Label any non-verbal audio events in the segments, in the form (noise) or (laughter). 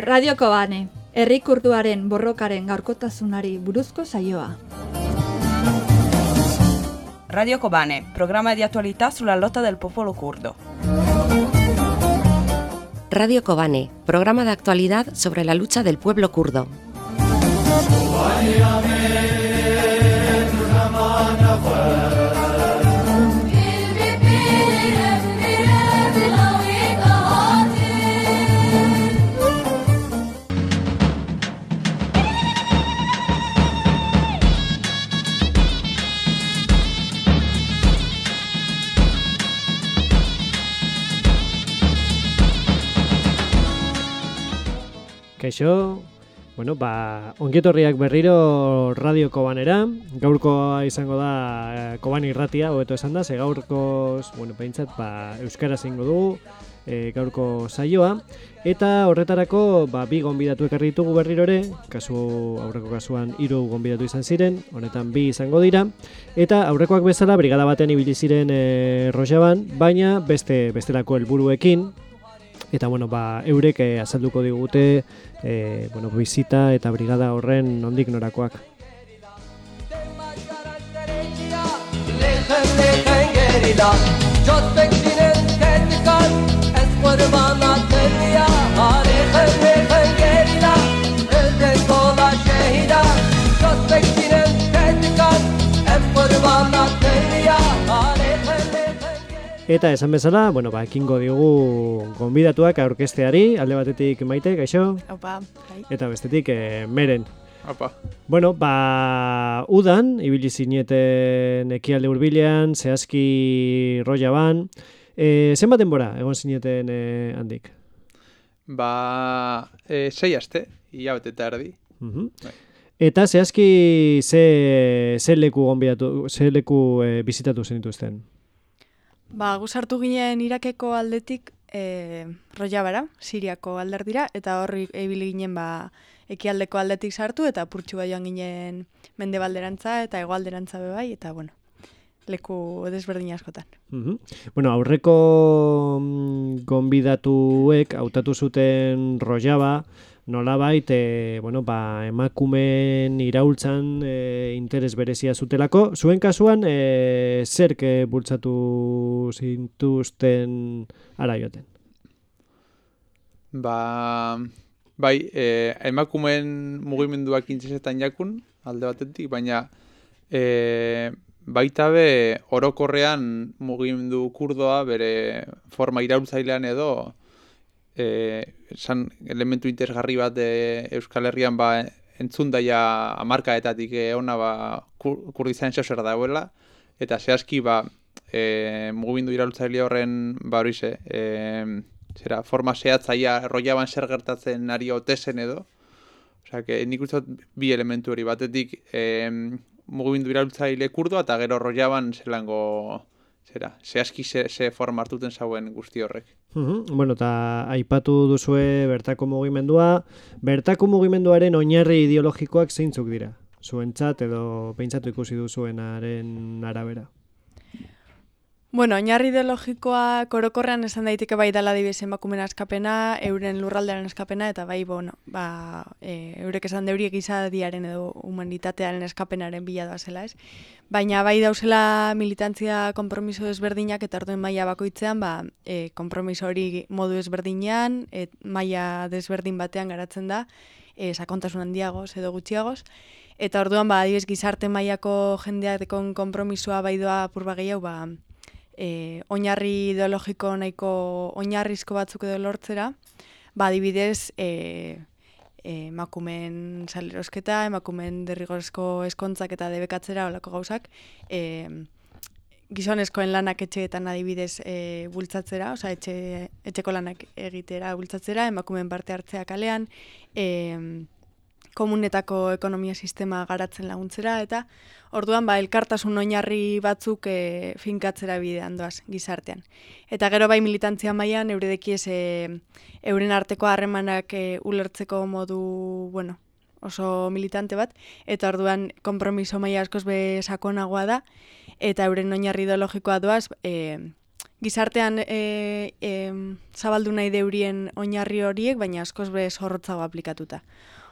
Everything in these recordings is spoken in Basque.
Radio Kobane, herri kurduaren borrokaren gaurkotasunari buruzko saioa. Radio Kobane, programa di attualità sulla lotta del popolo curdo. Radio Kobane, programa de actualidad sobre la lucha del pueblo kurdo. Kaixo, bueno, ba, ongietorriak berriro radio kobanera, gaurkoa izango da eh, koban irratia, hobeto esan da, ze gaurko, bueno, behintzat, ba, euskara zingo dugu, e, gaurko saioa, eta horretarako, ba, bi gonbidatu ekarri ditugu berriro ere, kasu, aurreko kasuan hiru gonbidatu izan ziren, honetan bi izango dira, eta aurrekoak bezala, brigada batean ibili ziren e, Rojaban, baina beste bestelako helburuekin, eta bueno, ba, eurek eh, azalduko digute eh, bueno, bizita eta brigada horren nondik norakoak. Eta esan bezala, bueno, ba, ekingo diogu gonbidatuak aurkesteari, alde batetik maite, gaixo, Opa, bai. eta bestetik eh, meren. Apa. Bueno, ba, udan, ibili zineten ekialde hurbilean, zehazki roia ban. E, zenbat denbora egon zineten eh, handik? Ba, e, sei aste, hilabete eta erdi. Mhm. Bai. Eta zehazki ze, ze leku gonbidatu, ze leku eh, bizitatu zenituzten? Ba, guzartu ginen Irakeko aldetik e, Rojabara, Siriako alderdira, eta horri ibili ginen ba, ekialdeko aldetik sartu, eta purtsu joan ginen mendebalderantza eta hegoalderantza be bai, eta bueno, leku desberdin askotan. Mhm. Bueno, aurreko mm, gonbidatuek hautatu zuten Rojaba, nolabait, e, bueno, ba, emakumen iraultzan e, interes berezia zutelako. Zuen kasuan, e, zerk e, bultzatu zintuzten ara joaten? Ba, bai, e, emakumeen mugimenduak intzesetan jakun, alde batetik, baina e, baita be orokorrean mugimendu kurdoa bere forma iraultzailean edo e, esan elementu interesgarri bat e, Euskal Herrian ba, entzun daia amarkaetatik e, ona ba, kur, kurdizan zer dauela, eta zehazki ba, e, mugimendu iraultzaile horren ba hori ze, e, zera, forma zehatzaia roiaban zer gertatzen ari otezen edo. Osea, que nik uste bi elementu hori batetik e, mugimendu iraultzaile kurdoa eta gero roiaban zelango zera, zehazki ze, ze forma hartuten zauen guzti horrek. Mhm. Bueno, eta aipatu duzue bertako mugimendua, bertako mugimenduaren oinarri ideologikoak zeintzuk dira? Zuentzat edo pentsatu ikusi duzuenaren arabera. Bueno, oinarri ideologikoa korokorrean esan daiteke bai dala dibes emakumen askapena, euren lurraldearen askapena, eta bai, bueno, ba, e, eurek esan deuriek izadiaren edo humanitatearen eskapenaren bila doazela, ez? Baina bai dauzela militantzia konpromiso desberdinak eta orduen maila bakoitzean, ba, e, konpromiso hori modu desberdinean, et, maila desberdin batean garatzen da, e, sakontasun handiagoz edo gutxiagoz, eta orduan, ba, adibes gizarte mailako jendeakon konpromisoa bai doa apur gehiago, ba, e, oinarri ideologiko nahiko oinarrizko batzuk edo lortzera, ba adibidez, e, e, emakumen salerosketa, emakumen derrigorezko eskontzak eta debekatzera olako gauzak, e, gizonezkoen lanak etxeetan adibidez e, bultzatzera, osea etxe, etxeko lanak egitera bultzatzera, emakumen parte hartzea kalean, e, komunetako ekonomia sistema garatzen laguntzera, eta orduan ba, elkartasun oinarri batzuk e, finkatzera bidean doaz gizartean. Eta gero bai militantzia mailan euredekiez e, euren arteko harremanak e, ulertzeko modu, bueno, oso militante bat, eta orduan konpromiso maila askoz be sakonagoa da, eta euren oinarri ideologikoa doaz, e, gizartean e, e, zabaldu nahi deurien oinarri horiek, baina askoz bez horrotzago aplikatuta.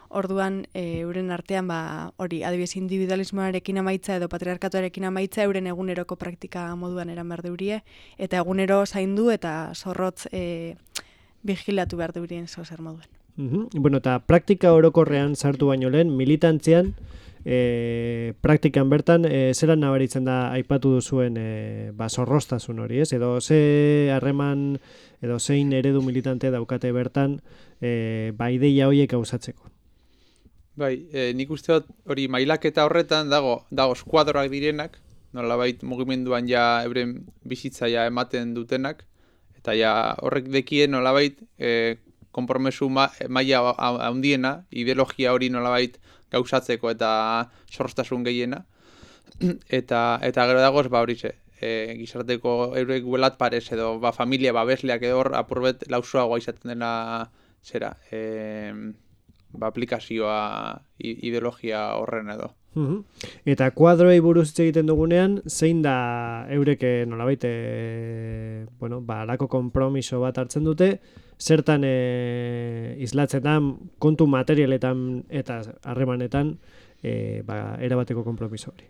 Orduan, e, euren artean, ba, hori, adibidez individualismoarekin amaitza edo patriarkatuarekin amaitza euren eguneroko praktika moduan eran behar deurie, eta egunero zaindu eta zorrotz e, vigilatu behar deurien zo zer moduen. Mm Bueno, eta praktika orokorrean sartu baino lehen, militantzian, e, praktikan bertan, e, zelan nabaritzen da aipatu duzuen e, ba, zorrostasun hori, ez? Edo ze harreman, edo zein eredu militante daukate bertan, e, ba, ideia horiek gauzatzeko. Bai, e, nik uste hori mailaketa horretan dago, dago skuadroak direnak, nolabait mugimenduan ja euren bizitzaia ematen dutenak, eta ja horrek dekien nolabait e, konpromesu ma, maila handiena, ideologia hori nolabait gauzatzeko eta sorstasun gehiena. (clears throat) eta eta gero dagoz, ba hori ze, e, gizarteko eurek guelat parez edo ba, familia babesleak edo hor apurbet lausoagoa izaten dena zera, e, ba, aplikazioa ideologia horren edo. Eta kuadroei buruz egiten dugunean, zein da eureke nolabait e, bueno, ba, alako kompromiso bat hartzen dute, zertan e, izlatzetan, kontu materialetan eta harremanetan e, ba, erabateko kompromiso hori.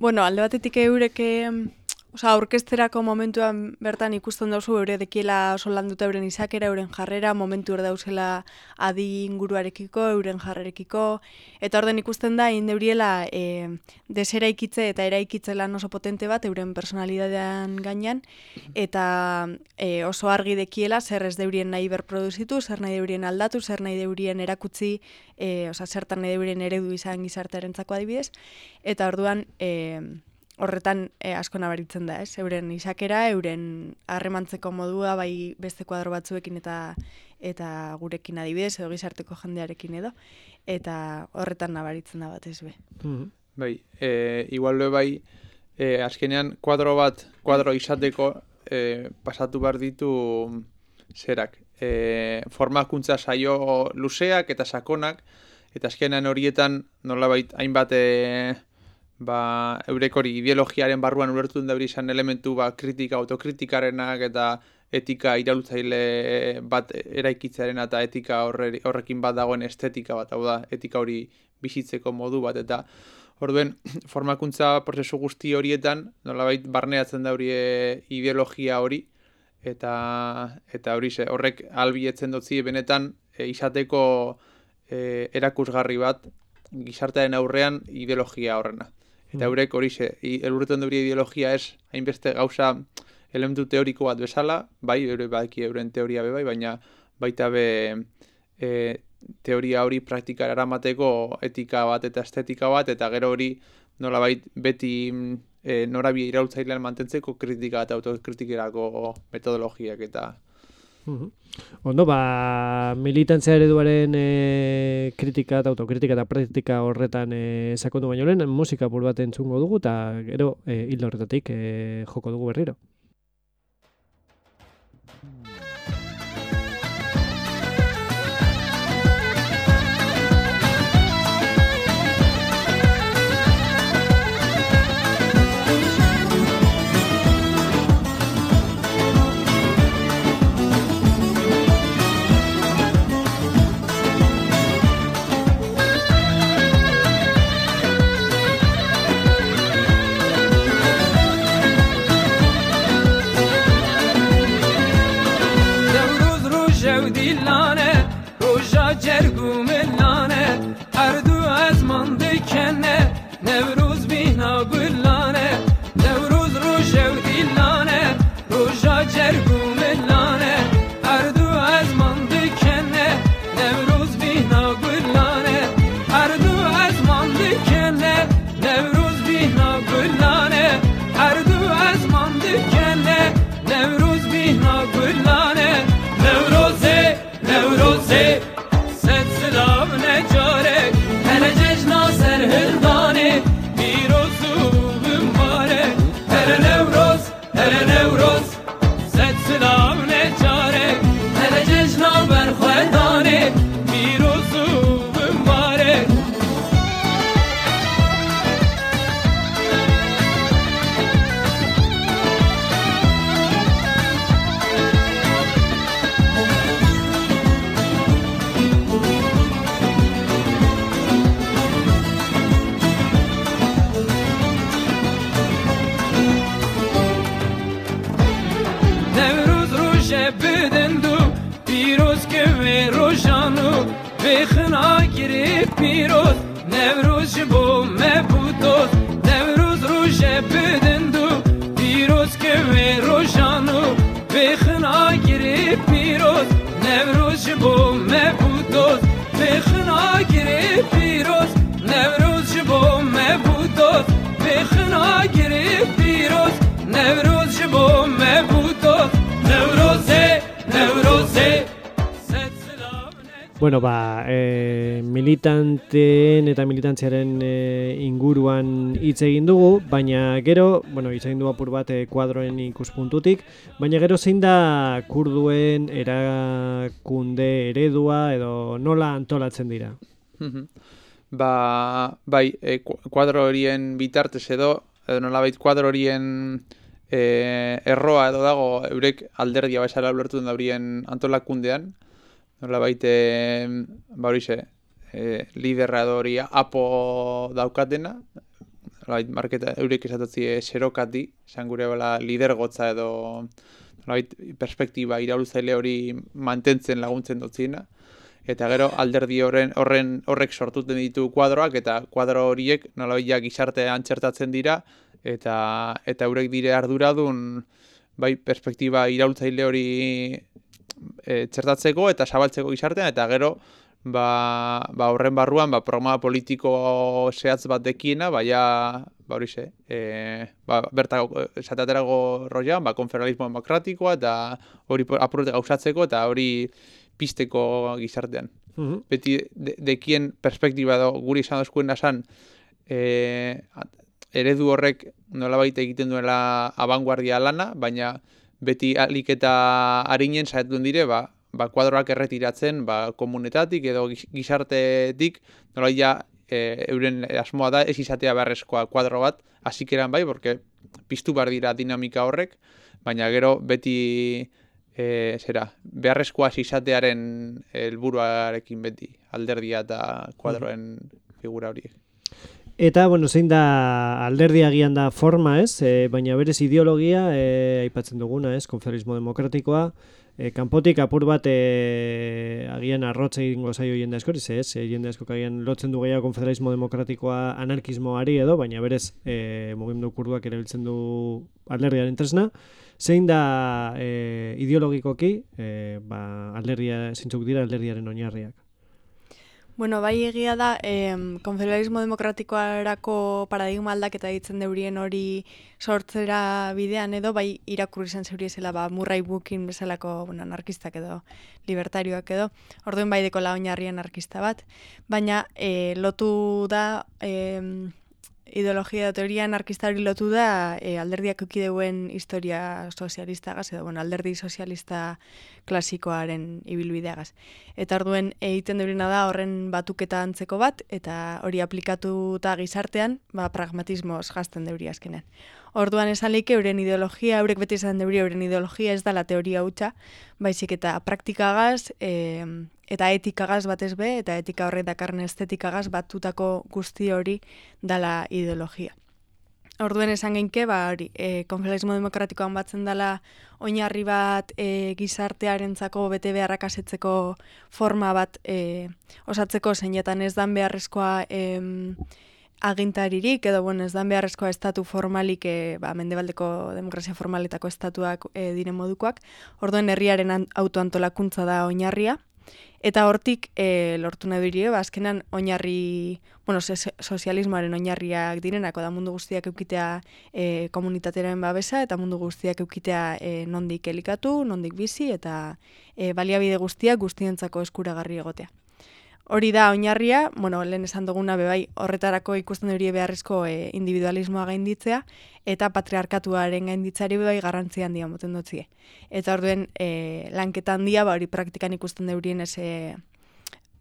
Bueno, alde batetik eureke Osa, orkesterako momentuan bertan ikusten dauzu eure dekiela oso landuta euren izakera, euren jarrera, momentu hor dauzela adi inguruarekiko, euren jarrerekiko, eta orden ikusten da, indeuriela e, desera ikitze eta eraikitze lan oso potente bat euren personalidadean gainean, eta e, oso argi dekiela zer ez deurien nahi berproduzitu, zer nahi deurien aldatu, zer nahi deurien erakutzi, e, osa, zertan nahi deurien eredu izan gizartearen adibidez, eta orduan... E, horretan e, asko nabaritzen da, ez? Euren isakera, euren harremantzeko modua bai beste kuadro batzuekin eta eta gurekin adibidez edo gizarteko jendearekin edo eta horretan nabaritzen da batez be. Mm Bai, e, igual bai e, azkenean kuadro bat, kuadro izateko e, pasatu behar ditu zerak. E, formakuntza saio luzeak eta sakonak eta azkenean horietan nolabait hainbat e, ba, eurekori ideologiaren barruan ulertu den izan elementu ba, kritika, autokritikarenak eta etika iraultzaile bat eraikitzearen eta etika horrekin bat dagoen estetika bat, hau da, etika hori bizitzeko modu bat, eta orduen (clears throat) formakuntza prozesu guzti horietan, nolabait barneatzen da hori e, ideologia hori, eta eta hori ze, horrek albietzen dutzi benetan e, izateko e, erakusgarri bat gizartearen aurrean ideologia horrena. Eta mm. eurek hori ze, elurretan dure ideologia ez, hainbeste gauza elementu teoriko bat bezala, bai, eure badaki euren teoria be bai, baina baita be e, teoria hori praktikara eramateko etika bat eta estetika bat, eta gero hori nola bait, beti e, norabia irautzailean mantentzeko kritika eta autokritikerako metodologiak eta Ondo, ba, militantzia ereduaren e, kritika eta autokritika eta praktika horretan e, sakondu baino lehen, musika bat entzungo dugu, eta gero e, hildo horretatik e, joko dugu berriro. Hitz egin dugu, baina gero, bueno, hitz egin du apur bat e, kuadroen ikuspuntutik, baina gero zein da kurduen erakunde eredua edo nola antolatzen dira? ba, bai, e, kuadro horien bitartez edo, edo nolabait kuadro horien e, erroa edo dago eurek alderdia baixara ulertu den da horien antolakundean, nola baite, ba hori ze, e, liderra hori apo daukatena, nola baita, marketa eurek esatotzi e, xerokati, esan gure bala lidergotza edo nola baita, perspektiba iraultzaile hori mantentzen laguntzen dutziena, eta gero alderdi horren, horren horrek sortuten ditu kuadroak, eta kuadro horiek nola baita gizarte antxertatzen dira, eta eta eurek dire arduradun bai perspektiba iraultzaile hori e, txertatzeko eta zabaltzeko gizartean, eta gero ba, ba horren barruan ba, programa politiko zehatz bat dekiena, baina ba hori ze, e, ba, bertako esataterago roian, ba, konfederalismo demokratikoa eta hori apurte gauzatzeko eta hori pisteko gizartean. Mhm. Beti de, dekien perspektiba edo guri esan dozkuen nasan, e, eredu horrek nolabait egiten duela abanguardia lana, baina beti alik eta harinen saetuen dire, ba, ba kuadroak erretiratzen, ba, komunetatik edo gizartetik, nola ja, e, euren asmoa da, ez izatea beharrezkoa kuadro bat, hasikeran bai, porque piztu bar dira dinamika horrek, baina gero beti e, zera, beharrezkoa izatearen helburuarekin beti, alderdia eta kuadroen figura horiek. Eta, bueno, zein da alderdi agian da forma, ez? E, baina berez ideologia, e, aipatzen duguna, ez? Konferismo demokratikoa, e, kanpotik apur bat e, agian arrotza egingo zaio jende asko, ez? E, jende asko agian lotzen du gehiago konfederalismo demokratikoa anarkismoari edo, baina berez e, mugimendu kurduak erabiltzen du alderdiaren tresna. Zein da e, ideologikoki, e, ba, alderdia, zintzuk dira alderdiaren oinarriak? Bueno, bai egia da, eh, konfederalismo demokratikoarako paradigma aldaketa ditzen deurien hori sortzera bidean edo, bai irakurri zen zeuri ezela, ba, murrai bukin bezalako bueno, anarkistak edo, libertarioak edo, orduen bai deko la oinarrien anarkista bat, baina eh, lotu da... Eh, ideologia teoria anarkistari lotu da e, alderdiak ukideuen historia sozialista gaz, edo bueno, alderdi sozialista klasikoaren ibilbideagaz. Eta orduen egiten durina da horren batuketa antzeko bat, eta hori aplikatuta gizartean, ba, pragmatismoz jazten deuri azkenen. Orduan esan leike euren ideologia, eurek beti esan deuri euren ideologia ez da la teoria hutsa, baizik eta praktikagaz, e, eta etikagaz batez be, eta etika horre dakarren estetikagaz batutako guzti hori dala ideologia. Orduen esan genke, ba, hori, e, konfederalismo demokratikoan batzen dela oinarri bat e, gizartearentzako bete beharrak asetzeko forma bat e, osatzeko zeinetan ez dan beharrezkoa e, agintaririk, edo bueno, ez dan beharrezkoa estatu formalik, e, ba, mendebaldeko demokrazia formaletako estatuak e, diren modukoak, orduen herriaren autoantolakuntza da oinarria, Eta hortik e, lortu nahi dure, ba, azkenan oinarri, bueno, sozialismoaren oinarriak direnako da mundu guztiak eukitea e, komunitateren babesa eta mundu guztiak eukitea e, nondik elikatu, nondik bizi eta e, baliabide guztiak guztientzako eskuragarri egotea. Hori da oinarria, bueno, lehen esan duguna bebai horretarako ikusten hori beharrezko e, individualismoa gainditzea eta patriarkatuaren gainditzari bebai garrantzi handia moten dutzie. Eta orduen e, lanketa handia ba hori praktikan ikusten deurien ez e,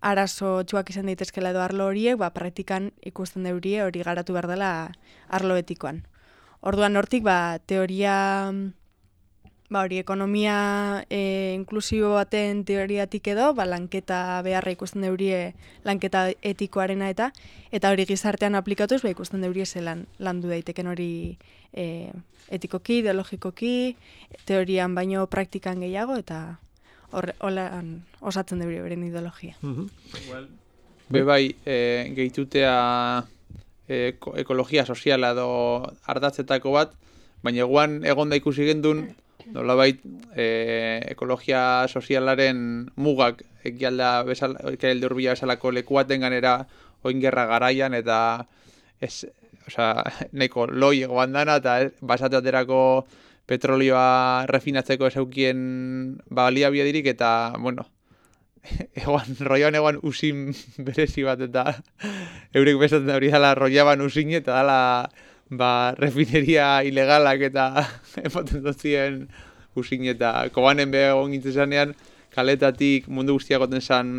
arazo txuak izan daitezkela edo arlo horiek, ba praktikan ikusten deurie hori garatu behar dela arlo etikoan. Orduan hortik ba teoria ba hori ekonomia e, inklusibo baten teoriatik edo, ba lanketa beharra ikusten deurie lanketa etikoarena eta eta hori gizartean aplikatuz ba ikusten deurie zelan landu daiteken hori e, etikoki, ideologikoki, teorian baino praktikan gehiago eta hor osatzen deurie beren ideologia. Mm Be bai, e, gehitutea e, eko- ekologia soziala edo ardatzetako bat, baina eguan egon da ikusi gendun, nolabait e, ekologia sozialaren mugak ekialda bezala, urbila bezalako leku baten ganera oingerra garaian eta ez, osea, nahiko loi egoan dana eta ez- basatu aterako petrolioa refinatzeko esaukien baliabiderik eta, bueno, (laughs) egoan, roioan egoan usin berezi bat eta eurek bezaten hori dala roiaban usin eta dala ba, refineria ilegalak eta (laughs) emoten dozien usin eta kobanen be egon gintzen kaletatik mundu guztiak goten zan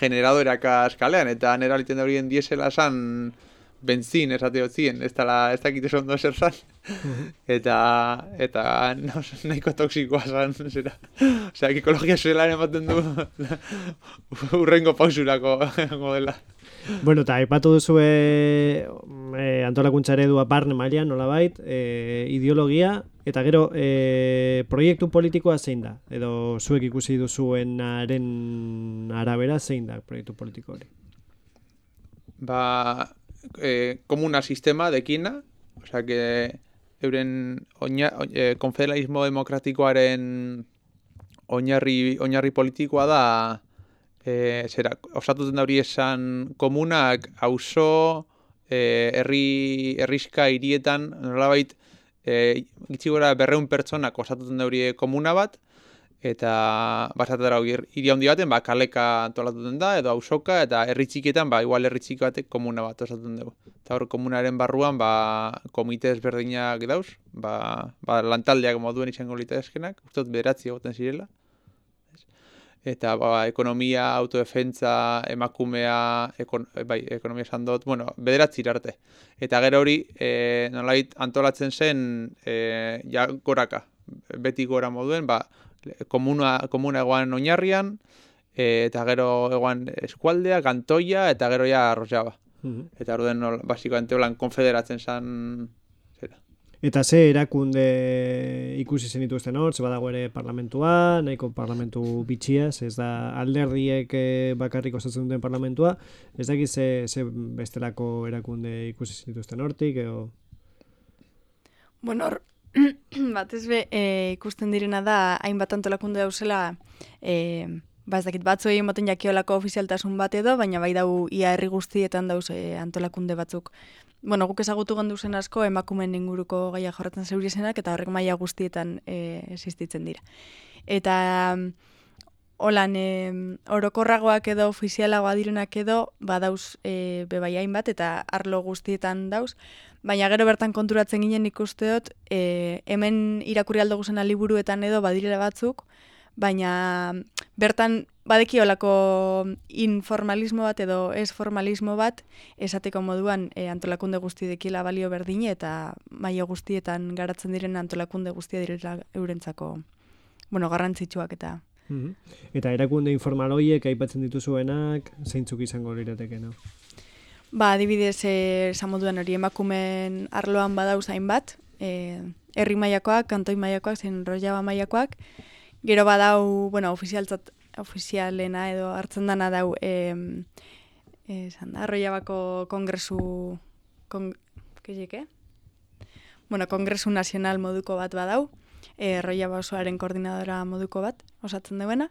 generadoreaka eskalean eta nera aliten da horien diesela zan benzin esate hotzien, ez dala, ez dakit oso ondo zer zan. (laughs) eta, eta, (laughs) no, nahiko toksikoa zan, zera. Osea, ekologia sozialaren ematen du urrengo pausurako modela. Bueno, eta aipatu duzu e, antolakuntza eredua barne mailan nolabait, e, ideologia, eta gero e, proiektu politikoa zein da? Edo zuek ikusi duzuenaren arabera zein da proiektu politiko hori? Ba, e, komuna sistema dekina, osea, que euren oina, e, konfederalismo demokratikoaren oinarri, oinarri politikoa da e, zera, osatuten da hori esan komunak auzo e, herri herriska hirietan nolabait e, gitxi gora berreun pertsonak osatuten da hori komuna bat eta basatara hiri handi baten ba, kaleka antolatuten da edo auzoka eta herri txikietan ba, igual herri txiki batek komuna bat osatzen dugu. Eta hor komunaren barruan ba, komite ezberdinak dauz, ba, ba, lantaldeak moduen izango litezkenak, uste dut bederatzi egoten zirela eta ba, ekonomia, autodefentza, emakumea, ekon, bai, ekonomia esan dut, bueno, bederatzi arte. Eta gero hori, e, nolait antolatzen zen, e, ja, goraka, beti gora moduen, ba, komuna, komuna egoan oinarrian, e, eta gero egoan eskualdea, kantoia, eta gero ja arrozaba. Eta orduen, nol, basikoamente holan konfederatzen zen. Eta ze erakunde ikusi zen dituzten hor, ze badago ere parlamentua, nahiko parlamentu bitxiaz, ez da alderdiek eh, bakarrik osatzen duten parlamentua, ez dakit ze, ze bestelako erakunde ikusi zen dituzten hortik, edo... Bueno, hor, (clears throat) batez be, e, ikusten direna da, hainbat antolakunde dauzela, e, ba ez dakit batzuei ematen jakiolako ofizialtasun bat edo, baina bai dau ia herri guztietan dauz e, antolakunde batzuk. Bueno, guk ezagutu gandu zen asko emakumeen inguruko gaia jorratzen zeurizenak eta horrek maila guztietan e, existitzen dira. Eta holan e, orokorragoak edo ofizialagoa direnak edo badauz e, bebai hainbat eta arlo guztietan dauz, Baina gero bertan konturatzen ginen ikuste dut, e, hemen irakurri aldo guzena liburuetan edo badirela batzuk, baina bertan badeki olako informalismo bat edo ez formalismo bat esateko moduan e, antolakunde guzti dekila balio berdine eta maio guztietan garatzen diren antolakunde guztia direla eurentzako bueno, garrantzitsuak eta Mhm. Eta erakunde informal horiek aipatzen dituzuenak, zeintzuk izango lirateke, no? Ba, adibidez, eh, esan moduan hori emakumen arloan badauz hainbat, eh, herri mailakoak, kantoi mailakoak, zen rojaba mailakoak, gero badau, bueno, ofizialtzat, ofizialena edo hartzen dana dau, eh, esan da, rojabako kongresu, kon, kezike? Bueno, kongresu nazional moduko bat badau, eh, rojaba osoaren koordinadora moduko bat, osatzen duena,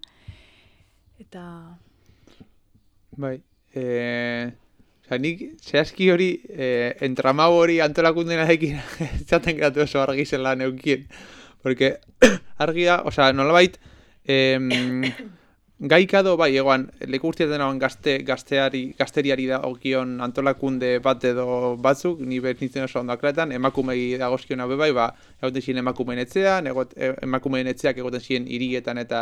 eta... Bai, e, oza, nik zehazki hori, e, entramau hori antolakunden adekin zaten (laughs) geratu oso argi zela neukien. Porque (coughs) argia, oza, nolabait, em, (coughs) gaikado, bai, egoan, leku guztietan egoan gazte, gazteari, gazteriari da okion antolakunde bat edo batzuk, ni behar nintzen oso ondo akretan, emakumei dagozkiona be bai, ba, egoten ziren emakumeen etxean, egot, e, emakumeen etxeak egoten ziren hirietan eta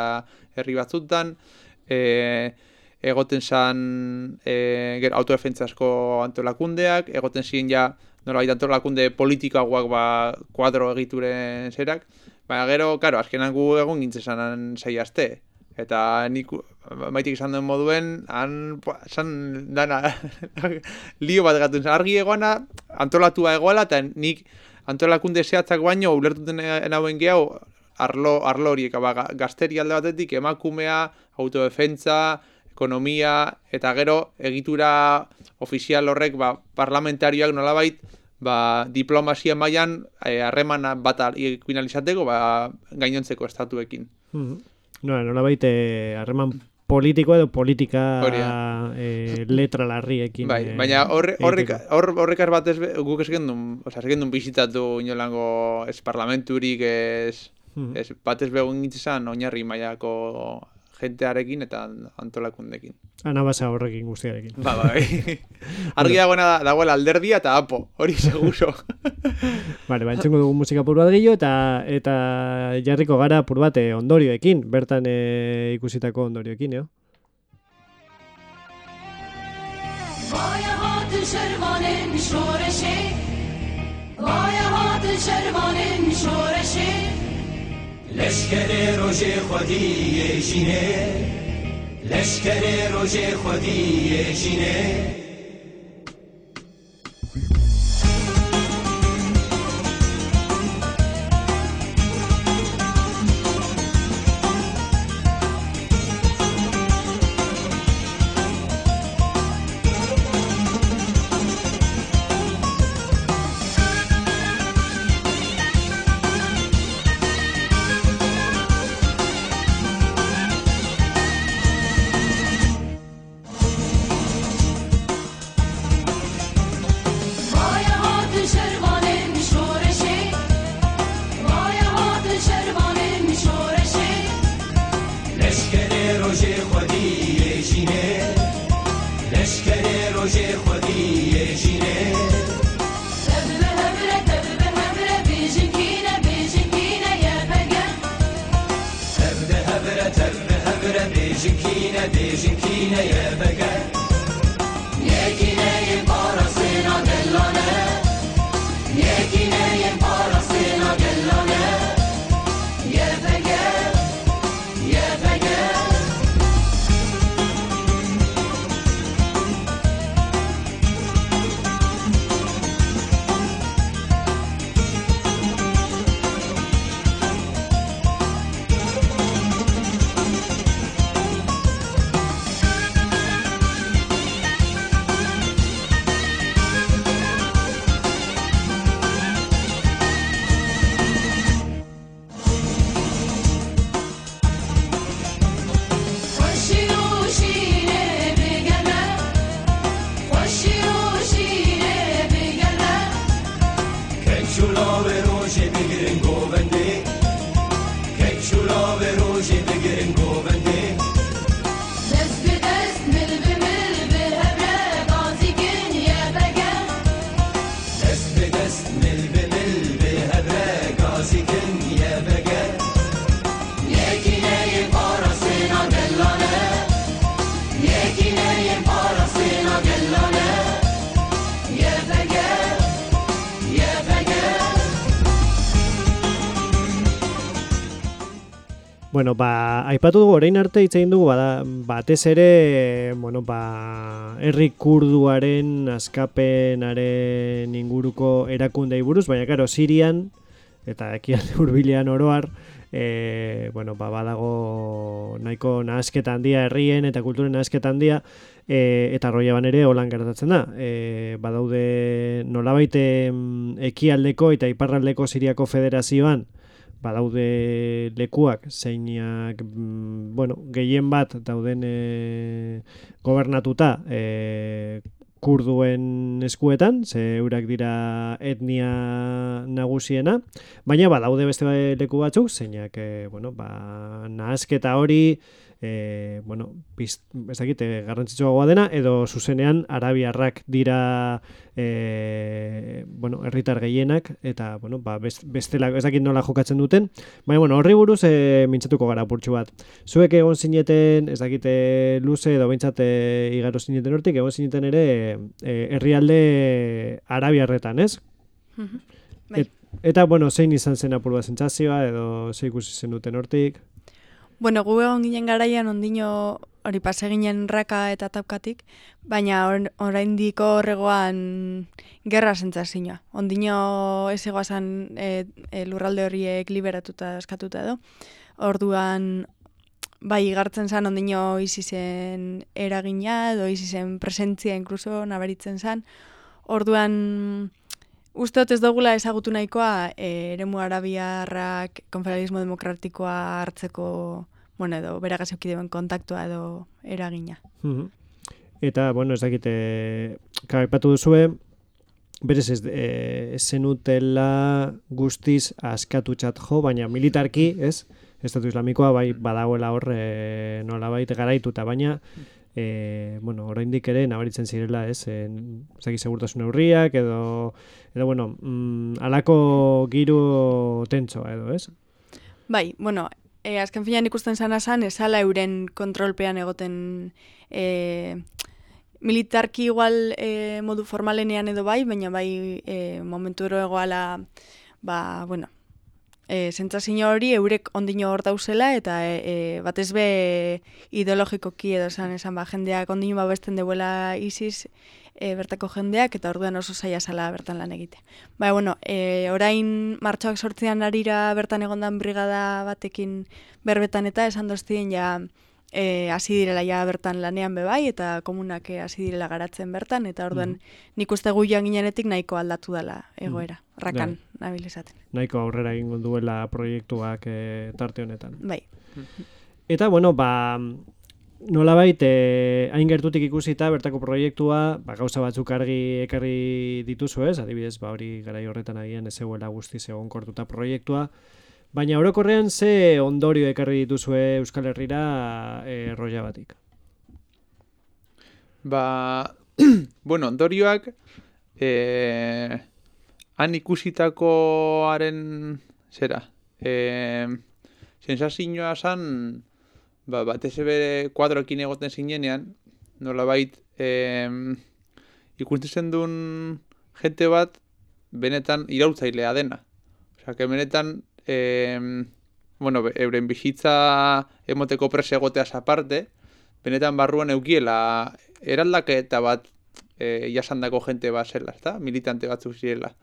herri batzutan, e, egoten zan e, autodefentzasko antolakundeak, egoten ziren ja nolabait antolakunde politikoagoak ba, kuadro egituren zerak, baina gero, karo, azkenan gu egon gintzen zanan sei aste. Eta nik maitik esan duen moduen, han, ba, san dana, (laughs) lio bat gatun. Argi egoana, antolatua egoala, eta nik antolakunde zehatzak baino, ulertuten nauen gehiago, arlo, arlo horiek, ba, ga- gazteri alde batetik, emakumea, autodefentza, ekonomia, eta gero egitura ofizial horrek ba, parlamentarioak nolabait ba, diplomazia mailan eh, harreman bat ikin alizateko ba, gainontzeko estatuekin. Mhm. No, nolabait eh, harreman politikoa edo politika eh, letra larriekin. Bai, eh, baina horre- horrek egiteko. hor, horrekaz batez guk ez gendun, oza, ez gendun bizitatu inolango ez parlamenturik, ez, Mhm. ez batez begun oinarri mailako jentearekin eta antolakundekin. Anabasa horrekin guztiarekin. Ba, bai. (laughs) Argi dagoena da, dagoela alderdia eta apo, hori seguro. (laughs) Vale, ba, entzungo dugu musika pur bat gehiago eta eta jarriko gara pur bat eh, ondorioekin, bertan eh, ikusitako ondorioekin, jo? وای هات شروان شورشی وای هات شروان شورشی لشکر روژ خودی شینه لشکر روژ خودی شینه Bueno, ba, aipatu dugu orain arte hitz egin dugu bada, batez ere, bueno, ba, herri kurduaren askapenaren inguruko erakundei buruz, baina karo, Sirian eta ekialde (laughs) hurbilean oroar, e, bueno, ba, badago nahiko nahasketa handia herrien eta kulturen nahasketa handia, e, eta roiaban ere holan gertatzen da. E, badaude nolabait ekialdeko eta iparraldeko Siriako federazioan, badaude lekuak zeinak mm, bueno, gehien bat dauden e, gobernatuta e, kurduen eskuetan, ze eurak dira etnia nagusiena, baina badaude beste leku batzuk zeinak e, bueno, ba, nahasketa hori e, bueno, piz, ez dakit, e, garrantzitsuagoa dena, edo zuzenean arabiarrak dira e, bueno, herritar gehienak, eta, bueno, ba, best, bestela, ez dakit nola jokatzen duten, baina, bueno, horri buruz e, mintzatuko gara purtsu bat. Zuek egon zineten, ez dakite luze, edo behintzat e, igaro zineten hortik, egon zineten ere e, herrialde arabiarretan, ez? Mhm. Bai. Et, eta, bueno, zein izan zen apur bat sentsazioa, edo ze ikusi zen duten hortik. Bueno, gu egon ginen garaian ondino hori pase ginen raka eta tapkatik, baina or, oraindiko horregoan gerra sentsazioa. Ondino ez egoazan e, e, lurralde horiek liberatuta eskatuta edo. Orduan bai igartzen zan ondino izizen eragina edo izizen presentzia inkluso nabaritzen zan. Orduan, uste ez dugula ezagutu nahikoa e, eremu arabiarrak konfederalismo demokratikoa hartzeko, bueno, edo beragaz eukideuen kontaktua edo eragina. Mhm. Eta, bueno, ez dakite, kaipatu duzue, berez ez, e, zenutela guztiz askatutzat jo, baina militarki, ez? Estatu islamikoa bai badagoela hor e, nolabait garaituta, baina e, bueno, oraindik ere nabaritzen zirela, ez? E, segurtasun neurriak edo edo bueno, mm, alako giru tentsoa edo, ez? Bai, bueno, e, azken finean ikusten zana zan, esala euren kontrolpean egoten e, militarki igual e, modu formalenean edo bai, baina bai e, momentu ero egoala, ba, bueno, e, sentsazio hori eurek ondino hor dauzela eta e, e, batez be ideologikoki edo esan esan ba jendeak ondino babesten deuela ISIS e, bertako jendeak eta orduan oso zaila zala bertan lan egite. Ba, bueno, e, orain martxoak sortzean arira bertan egondan brigada batekin berbetan eta esan doztien ja e, hasi direla ja bertan lanean bebai eta komunak e, hasi direla garatzen bertan eta orduan nik uste gu joan ginenetik nahiko aldatu dela egoera, rakan nabil esaten. Nahiko aurrera egingo duela proiektuak e, tarte honetan. Bai. Eta, bueno, ba, nolabait, e, hain gertutik ikusita bertako proiektua, ba, gauza batzuk argi ekarri dituzu ez, adibidez, ba, hori garai horretan agian ez zegoela guztiz egon kortuta proiektua, baina orokorrean ze ondorio ekarri dituzue Euskal Herrira e, roia batik. Ba, (clears throat) bueno, ondorioak, eh, han ikusitakoaren, zera, eh, sensazioa zan, ba, batez bere kuadroekin egoten zinenean, nolabait, eh, ikusten zen duen jente bat, benetan irautzailea dena. Osea, que benetan, eh, bueno, euren bizitza emoteko prese egoteaz aparte, benetan barruan eukiela eraldaketa bat e, jasandako jente bat zela, ezta? Militante batzuk zirela.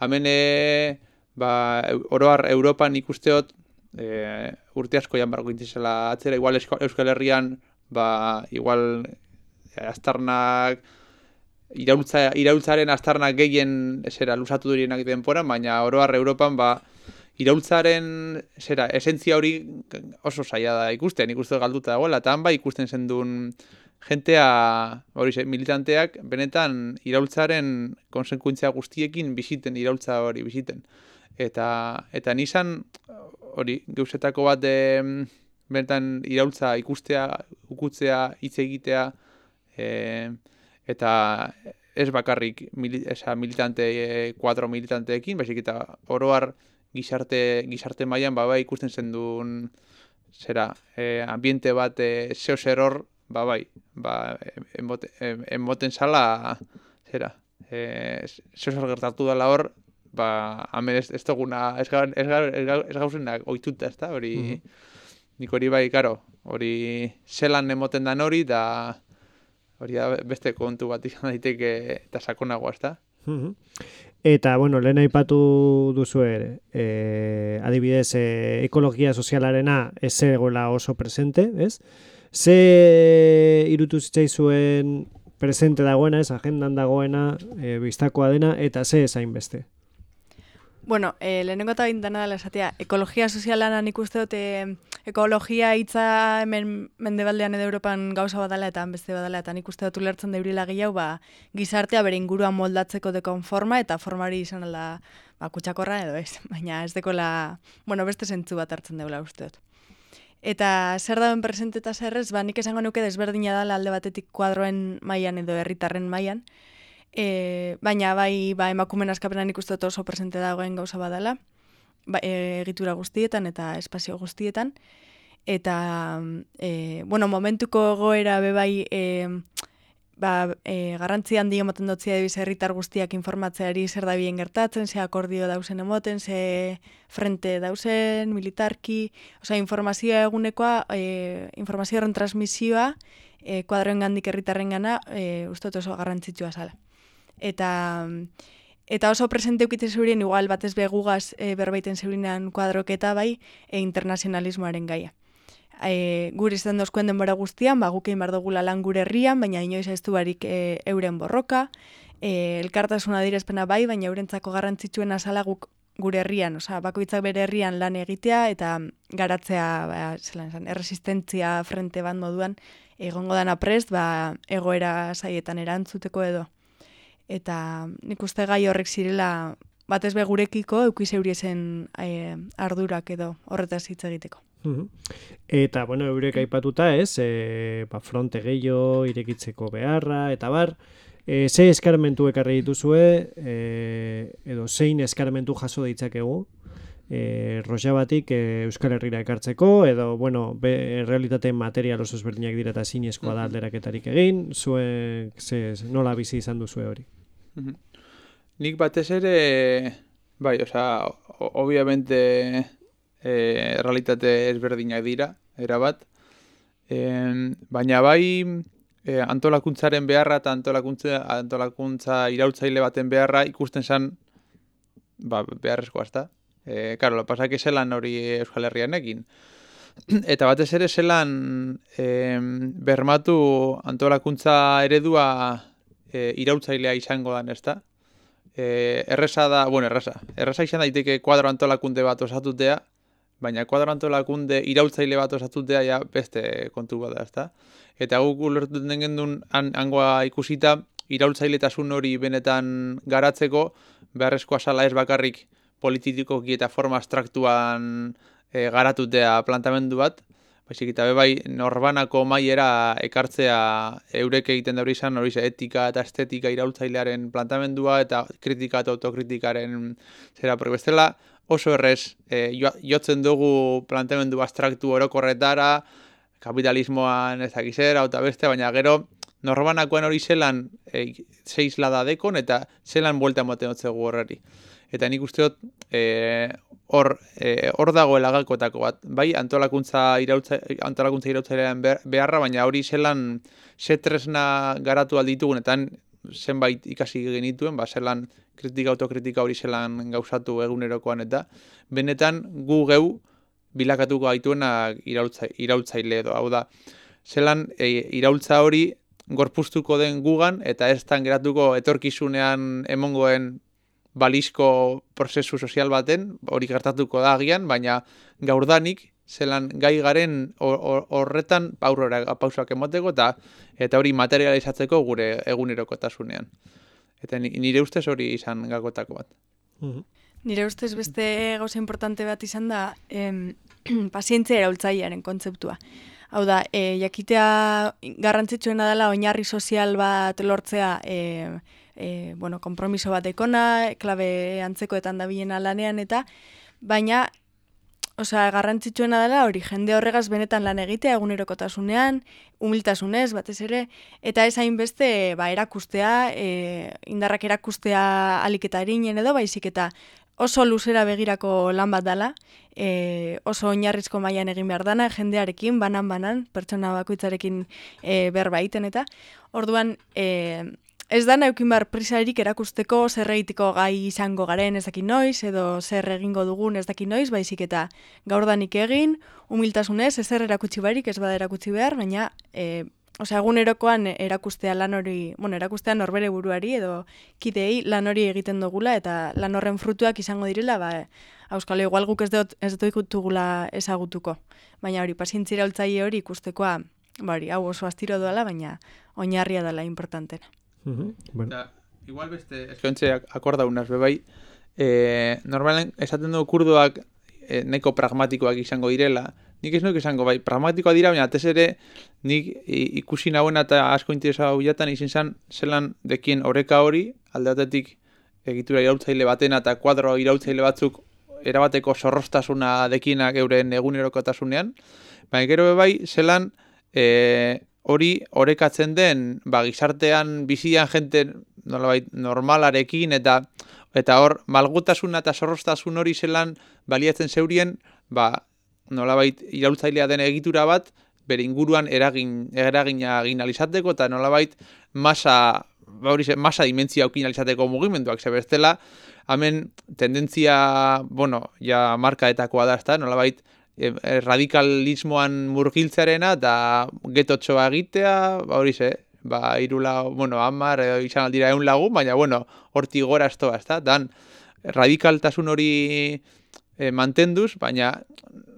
Hemen e, ba, oroar Europan ikusteot e, urte asko jan barko intzizela atzera, igual Euska- Euskal Herrian ba, igual e, aztarnak iraultza, iraultzaren aztarnak gehien zera lusatu durienak denporan, baina oroar Europan ba, iraultzaren zera, esentzia hori oso zaila da ikusten, ikusten galduta dagoela, eta han bai ikusten zen duen jentea, hori ze, militanteak, benetan iraultzaren konsekuentzia guztiekin biziten, iraultza hori biziten. Eta, eta nizan, hori, geuzetako bat em, benetan iraultza ikustea, ukutzea, hitz egitea, e, eta ez bakarrik mili, esa, militante, e, kuadro militanteekin, baizik eta oroar gizarte, gizarte mailan ba, bai ikusten zen duen zera, e, ambiente bat e, zeo zer hor, ba bai, ba, emote, em- emoten zala, zera, e, zeo zer gertatu dela hor, ba, hemen ez, ez duguna, ez, ga, ez, ga, ez, ga, ez gauzenak oituta, ez da, hori, nik hori bai, karo, hori zelan emoten dan hori, da, hori da beste kontu bat izan daiteke eta sakonagoa, ez da? Mhm. Eta, bueno, lehen aipatu duzu ere, e, adibidez, e, ekologia sozialarena ez zegoela oso presente, ez? Ze irutu zitzaizuen presente dagoena, ez, agendan dagoena, e, biztakoa dena, eta ze ezain beste. Bueno, eh, lehenengo eta bintana dela esatea, ekologia sozialana nik uste dut eh, ekologia hitza hemen mendebaldean edo Europan gauza badala eta beste badala eta nik uste dut ulertzen deurila gehiago ba, gizartea bere inguruan moldatzeko dekon forma eta formari izan ala ba, kutsakorra edo ez, (laughs) baina ez dekola, bueno, beste zentzu bat hartzen deula uste dut. Eta zer dauen presente eta zer ez, ba, nik esango nuke desberdina dela alde batetik kuadroen mailan edo herritarren mailan, E, baina bai ba, emakumen askapenan ikusten dut oso presente dagoen gauza badala, ba, e, egitura guztietan eta espazio guztietan. Eta, e, bueno, momentuko goera bebai e, ba, e, garrantzi handi emoten dotzia ebiz herritar guztiak informatzeari zer da bien gertatzen, ze akordio dausen emoten, ze frente dausen, militarki, osea, informazioa egunekoa, e, informazioaren transmisioa, e, kuadroen gandik herritarren gana, e, uste oso garrantzitsua zala eta eta oso presente ukite zeurien igual batez begugaz e, berbaiten zeurinean kuadroketa bai e, internazionalismoaren gaia. e, gure izan dozkoen denbora guztian, ba, guk egin behar dugula lan gure herrian, baina inoiz ez du barik e, euren borroka, e, elkartasuna direzpena bai, baina eurentzako garrantzitsuen azala guk gure herrian, osea, bakoitzak bere herrian lan egitea eta garatzea, ba, zelan esan, erresistentzia frente bat moduan egongo dana prest, ba, egoera saietan erantzuteko edo. Eta nik uste gai horrek zirela batez be gurekiko eukiz euriezen e, ardurak edo horretaz hitz egiteko. Eta, bueno, eurek aipatuta ez, e, ba, fronte gehiago, irekitzeko beharra, eta bar, e, ze eskarmentu ekarri dituzue, e, edo zein eskarmentu jaso ditzakegu, e, batik e, Euskal Herrira ekartzeko, edo, bueno, be, realitate material oso ezberdinak dira eta zinezkoa da alderaketarik egin, zuek ze, nola bizi izan duzue hori. Nik batez ere, bai, osea, obviamente eh, realitate ezberdinak dira, erabat. Em, baina bai eh, antolakuntzaren beharra eta antolakuntza, antolakuntza iraultzaile baten beharra ikusten zen ba, beharrezkoa, ezta? Eh, karo, lo pasak zelan hori Euskal Herrian. (clears throat) Eta batez ere zelan em, bermatu antolakuntza eredua e, irautzailea izango dan, ezta? E, erresa da, bueno, erresa. Erresa izan daiteke kuadro antolakunde bat osatutea, baina kuadro antolakunde irautzaile bat osatutea ja beste kontu bat da, ezta? Eta guk ulertu den gendun han, hangoa ikusita, iraultzailetasun hori benetan garatzeko, beharrezkoa sala ez bakarrik politikoki eta forma abstraktuan e, garatutea plantamendu bat, baizik eta be bai norbanako maiera ekartzea eurek egiten da hori izan, hori etika eta estetika iraultzailearen plantamendua eta kritika eta autokritikaren zera, bestela oso errez e, jo- jotzen dugu plantamendu abstraktu orokorretara, kapitalismoan ez dakizera, eta beste, baina gero norbanakoan hori zelan e, zeiz lada dekon eta zelan buelta moten otzegu horreri. Eta nik uste dut e, hor e, hor dagoela gakotako bat. Bai, antolakuntza irautza, antolakuntza irautzailean behar- beharra, baina hori zelan ze tresna garatu alditugun, eta zenbait ikasi genituen, ba, zelan kritika autokritika hori zelan gauzatu egunerokoan eta benetan gu geu bilakatuko gaituenak iraultza, iraultzaile edo, hau da, zelan e, iraultza hori gorpuztuko den gugan eta ez tan geratuko etorkizunean emongoen balizko prozesu sozial baten, hori gertatuko da agian, baina gaurdanik zelan gai garen hor- hor- horretan paurora pausak emoteko eta eta hori materializatzeko gure egunerokotasunean. Eta ni- nire ustez hori izan gakotako bat. Mhm. Nire ustez beste gauza importante bat izan da em, (clears throat) pazientzia eraultzailearen kontzeptua. Hau da, e, jakitea garrantzitsuena dela oinarri sozial bat lortzea e, e, bueno, kompromiso bat ekona, klabe antzekoetan dabilena lanean eta, baina Osea, garrantzitsuena dela hori jende horregaz benetan lan egitea egunerokotasunean, humiltasunez batez ere, eta ez hainbeste ba, erakustea, e, indarrak erakustea aliketa erinen edo, baizik eta oso luzera begirako lan bat dela, e, oso oinarrizko mailan egin behar dana, jendearekin, banan-banan, pertsona bakoitzarekin e, berba egiten eta, orduan, e, Ez da eukin behar prisarik erakusteko zer gai izango garen ez daki noiz, edo zer egingo dugun ez daki noiz, baizik eta gaurdanik egin, humiltasunez, ezer erakutsi barik, ez bada erakutsi behar, baina, e, osea, egunerokoan erakustea lan hori, bueno, erakustea norbere buruari edo kidei lan hori egiten dugula, eta lan horren frutuak izango direla, ba, Auskalo, igual guk ez dut, ez dut ikutugula ezagutuko. Baina hori, pazientzira holtzaile hori ikustekoa, ba hori, hau oso astiro doala, baina oinarria dela importantena. Mhm. Bueno, Eta, igual beste, eskontze akorda unaz, bebai, e, normalen esaten dugu kurdoak e, neko pragmatikoak izango direla, nik ez nuke izango, bai, pragmatikoa dira, baina atez ere, nik ikusi nagoena eta asko interesa jatan izin zen, zelan dekien oreka hori, alde batetik egitura irautzaile batena eta kuadro irautzaile batzuk erabateko zorrostasuna dekienak euren egunerokotasunean, baina gero bai, zelan e, hori orekatzen den ba, gizartean bizian jente nolabait normalarekin eta eta hor malgutasuna eta zorrostasun hori zelan baliatzen zeurien ba, nolabait iraultzailea den egitura bat bere inguruan eragin, eragina egin alizateko eta nolabait masa ba hori ze, masa dimentzia aukin alizateko mugimenduak, ze bestela, hemen tendentzia, bueno, ja markaetakoa da, ezta, nolabait, e, e, radikalismoan murgiltzarena eta getotxoa egitea, ba hori ze, ba irula, bueno, amar edo izan aldira eun lagun, baina bueno, horti gora ez toa, ezta? Dan, radikaltasun hori e, mantenduz, baina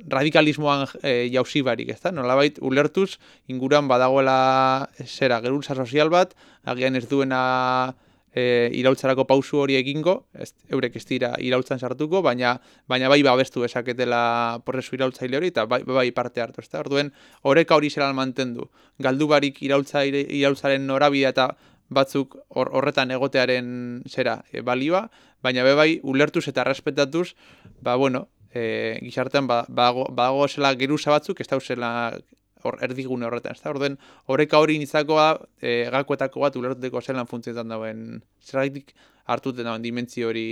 radikalismoan e, jauzi barik, ezta? Nolabait, ulertuz, inguruan badagoela zera, gerultza sozial bat, agian ez duena e, iraultzarako pausu hori egingo, ez, eurek ez dira iraultzan sartuko, baina baina bai babestu esaketela prozesu iraultzaile hori, eta bai, bai parte hartu, ezta? Orduen, oreka hori zelan mantendu. Galdu barik iraultzaile, iraultzaren norabidea eta batzuk hor, horretan egotearen zera e, balioa, baina be bai ulertuz eta respetatuz, ba bueno, e, gizartean ba, bago, bago zela geruza batzuk, ez dauzela hor erdigune horretan, ez da? Orden, horreka hori nitzakoa e, gakoetako bat ulertuteko zelan funtzionetan dauen, zergatik hartuten dauen dimentsio hori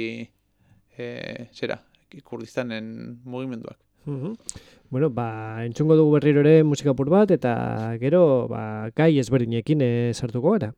e, zera, kurdistanen mugimenduak. Mhm. Bueno, ba, entzungo dugu berriro ere musika bat, eta gero, ba, gai ezberdinekin e, sartuko gara.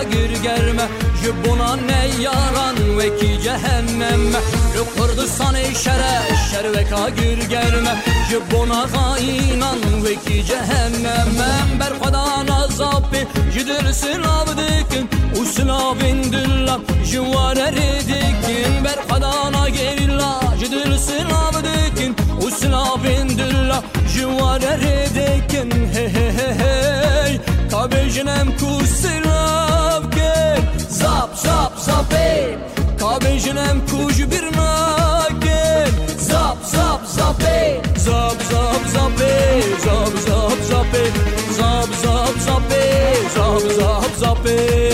ha gir germe Ji buna ne yaran? Vekî cehenneme Li Kurdistanê şere şervek ha gir germe Ji buna gainan vekî cehenneme Ber xwedan azapê ji dir silav dikin û silavên dillav ji warerê dikin Ber xwedana gerilla ji dir dikin û silavên dillav ji warerê dikin Hey hey hey hey Kabejinem ku silav Kabejnem ku jbirnake Zap zap zap ey Zap zap zap ey Zap zap zap ey Zap zap zap ey Zap zap zap ey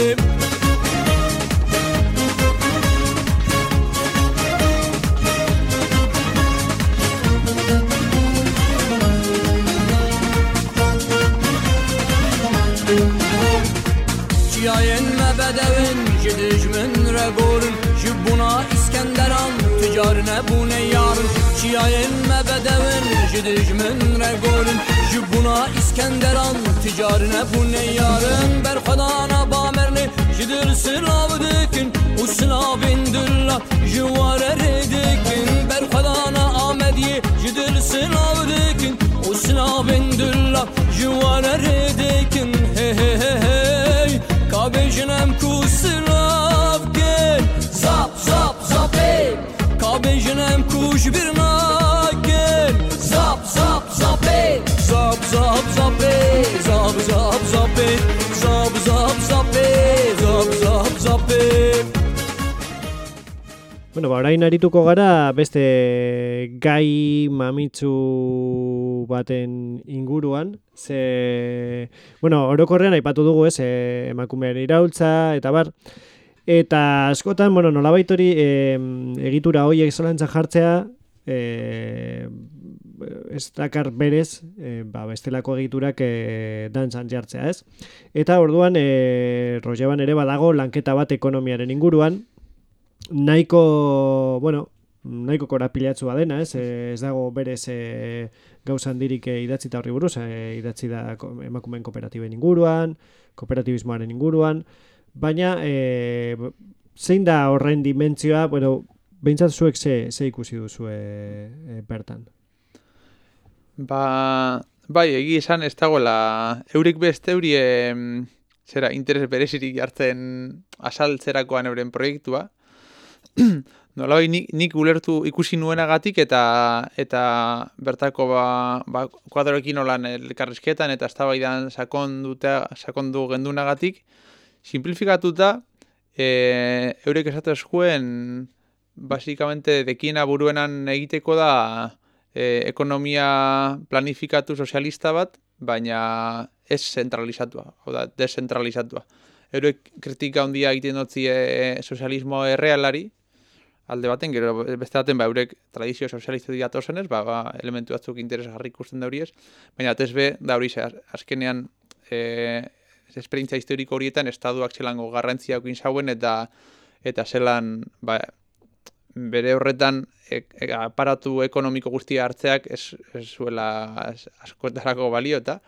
بونه یارم چیای مبدون جد رجمن رگولم جبونا اسکندران تجار نبونه یارم بر خدا نبامرنی جدر سلاو دکن و سلاو بندلا جوار ردکن بر خدا نآمدی جدر سلاو دکن و سلاو بندلا جوار ردکن هی هی هی هی کابه جنم کو Kabejnem ku jbirna gel. Zap zap zap ey Zap zap zap ey Zap zap zap ey Zap zap zap ey Zap zap zap ey Bueno, ba, orain arituko gara beste gai mamitsu baten inguruan, ze, bueno, orokorrean aipatu dugu ez, e, emakumearen iraultza, eta bar, eta askotan, bueno, nolabait hori e, egitura horiek zalantza jartzea, e, ez dakar berez, e, ba, bestelako egiturak e, dantzan jartzea, ez? Eta orduan, e, Rojeban ere badago lanketa bat ekonomiaren inguruan, nahiko, bueno, nahiko korapilatzua dena, ez? Ez dago berez e, gauza handirik e, idatzi horri buruz, e, idatzi da emakumeen kooperatiben inguruan, kooperatibismoaren inguruan, baina e, zein da horren dimentzioa, bueno, behintzat zuek ze, ze ikusi duzu e, e, bertan. Ba, bai, egi esan ez dagoela, eurik beste euri zera, interes berezirik jartzen asaltzerakoan euren proiektua. (clears throat) Nola nik, nik ulertu ikusi nuenagatik eta eta bertako ba, ba kuadroekin olan elkarrizketan eta eztabaidan sakonduta sakondu gendunagatik simplifikatuta e, eurek esatu eskuen basikamente dekiena buruenan egiteko da e, ekonomia planifikatu sozialista bat, baina ez zentralizatua, hau da, deszentralizatua. Eurek kritika handia egiten dutzi e, sozialismo errealari, alde baten, gero beste baten, ba, eurek tradizio sozialistu diatu zenez, ba, ba, elementu batzuk interesgarri ikusten da horiez, baina atez be, da hori azkenean, e, esperientzia historiko horietan, estaduak zelango garrantzia okin zauen, eta eta zelan, ba, bere horretan e, e, aparatu ekonomiko guztia hartzeak ez, ez zuela askotarako balio eta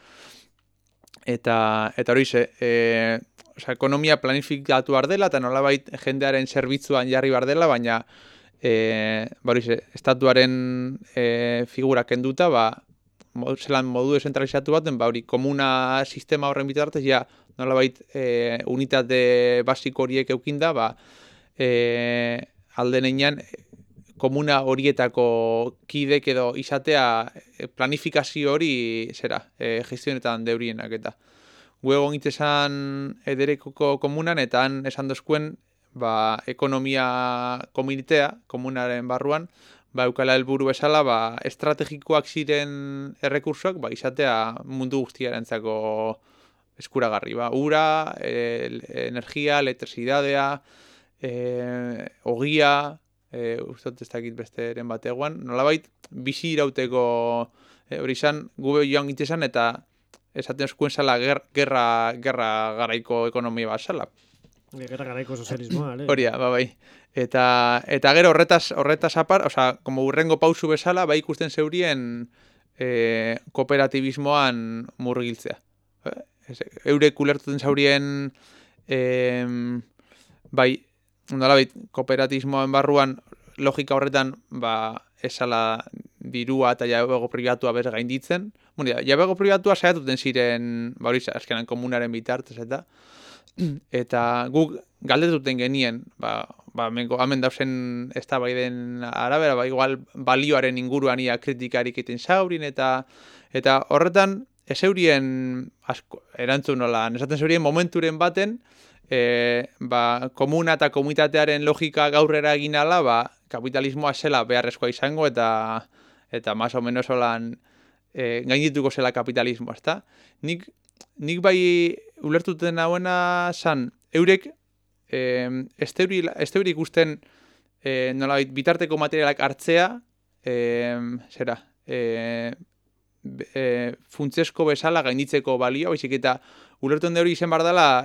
eta eta hori ze, e, osea, ekonomia planifikatu behar dela eta nolabait jendearen zerbitzuan jarri behar dela, baina e, ba hori ze, estatuaren e, figura kenduta, ba, zelan modu desentralizatu baten, ba hori komuna sistema horren bitartez, ja nolabait e, unitate basiko horiek eukinda, ba, e, alde neinan, komuna horietako kidek edo izatea e, planifikazio hori zera, e, gestionetan deurienak eta. Gu egon itezan ederekoko komunan eta han esan dozkuen ba, ekonomia komunitea, komunaren barruan, ba, eukala helburu bezala, ba, estrategikoak ziren errekursoak, ba, izatea mundu guztiarentzako eskuragarri. Ba, ura, el, energia, elektrizidadea, e, ogia, e, ustot ez dakit besteren bateguan, nolabait, bizi irauteko e, hori izan, gube joan gitezan eta esaten eskuen zala ger, gerra, gerra garaiko ekonomia bat zala. Gerra garaiko sozialismoa, (clears throat) ale? Hori ba, bai. Eta, eta gero horretaz, horretaz apar, osea, como urrengo pausu bezala, bai ikusten zeurien e, kooperatibismoan murgiltzea. Eh, ez- Eurek ulertuten zaurien em, bai, nolabait, kooperatismoen barruan logika horretan, ba, esala dirua eta jabego pribatua bez gainditzen. Bueno, ja, jabego pribatua saiatuten ziren, ba hori, azkenan komunaren bitartez eta eta guk galdetuten genien, ba, ba mengo, hemen dausen eztabaiden arabera, ba, igual balioaren inguruan ia kritikarik egiten zaurin, eta eta horretan, ezeurien asko, erantzun nola, esaten zeurien momenturen baten, e, ba, komuna eta komunitatearen logika gaurrera egin ala, ba, kapitalismoa zela beharrezkoa izango, eta eta más o menos holan e, gaindituko zela kapitalismoa, ezta? Nik, nik bai ulertuten hauena san, eurek eh, esteuri, ikusten eh, nolabait bitarteko materialak hartzea, eh, zera, eh, be- eh, funtzesko bezala gainditzeko balio, baizik eta ulertzen da hori izen bar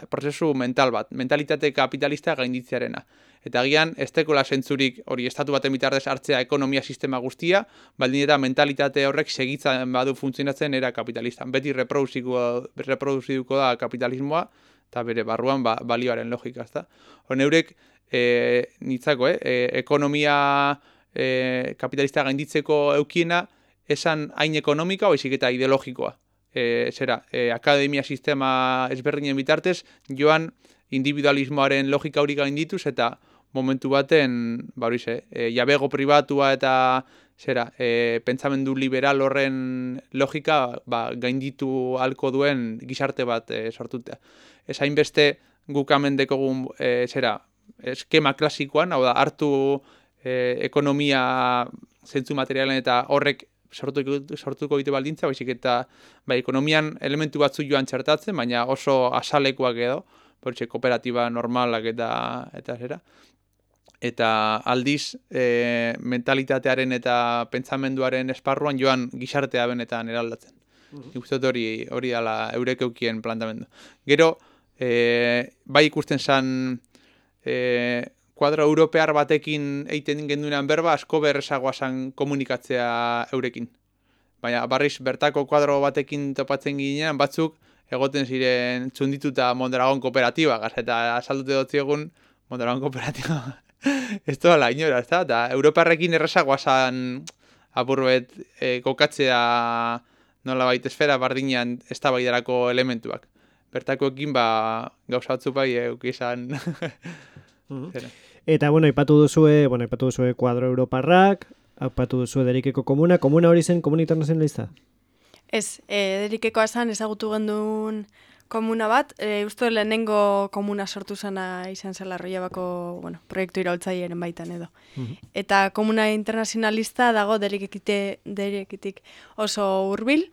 prozesu mental bat, mentalitate kapitalista gainditzearena. Eta agian, ez tekola zentzurik hori estatu baten bitartez hartzea ekonomia sistema guztia, baldin eta mentalitate horrek segitzen badu funtzionatzen era kapitalistan. Beti reproduziduko da kapitalismoa, eta bere barruan ba, balioaren logika, ezta? Hor neurek, e, nitzako, eh, e, ekonomia e, kapitalista gainditzeko eukiena, esan hain ekonomika, baizik eta ideologikoa. E, zera, e, akademia sistema ezberdinen bitartez, joan individualismoaren logika hori gaindituz eta momentu baten, ba hori ze, e, jabego pribatua eta zera, e, pentsamendu liberal horren logika ba, gainditu halko duen gizarte bat e, sortutea. Ez hainbeste guk hemen dekogun e, zera, eskema klasikoan, hau da, hartu e, ekonomia zentzu materialen eta horrek sortuko, sortuko ditu baldintza, baizik eta bai, ekonomian elementu batzu joan txertatzen, baina oso asalekoak edo, portxe kooperatiba normalak eta eta zera. Eta aldiz e, mentalitatearen eta pentsamenduaren esparruan joan gizartea benetan eraldatzen. Nik uste dut hori, hori dala eurek eukien plantamendu. Gero, e, bai ikusten zan e, kuadro europear batekin eiten genduenan berba, asko berrezagoa zan komunikatzea eurekin. Baina barriz bertako kuadro batekin topatzen ginean, batzuk egoten ziren txundituta Mondragon kooperatiba, gaz, eta asaldute dut egun Mondragon kooperatiba. (laughs) ez dola inora, ez da? Eta Europarrekin errezagoa zan apurbet e, kokatzea nola baita esfera bardinean eztabaidarako elementuak. Bertakoekin ba gauza batzu bai eukizan. Mhm. (laughs) Zera. Eta, bueno, ipatu duzue, bueno, ipatu duzue kuadro europarrak, aipatu duzue derikeko komuna, komuna hori zen komuna internazionalista? Ez, e, derikekoa zan ezagutu gendun komuna bat, e, uste lehenengo komuna sortu zana izan zela Arroiabako, bueno, proiektu iraultzailearen baitan edo. Mhm. Eta komuna internazionalista dago derikekite, derekitik oso hurbil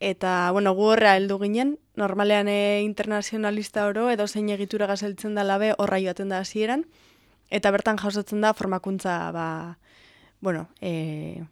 eta, bueno, gu horra heldu ginen, normalean e, internazionalista oro edo zein egitura gazeltzen da labe horra joaten da hasieran, eta bertan jasotzen da formakuntza ba, bueno, e,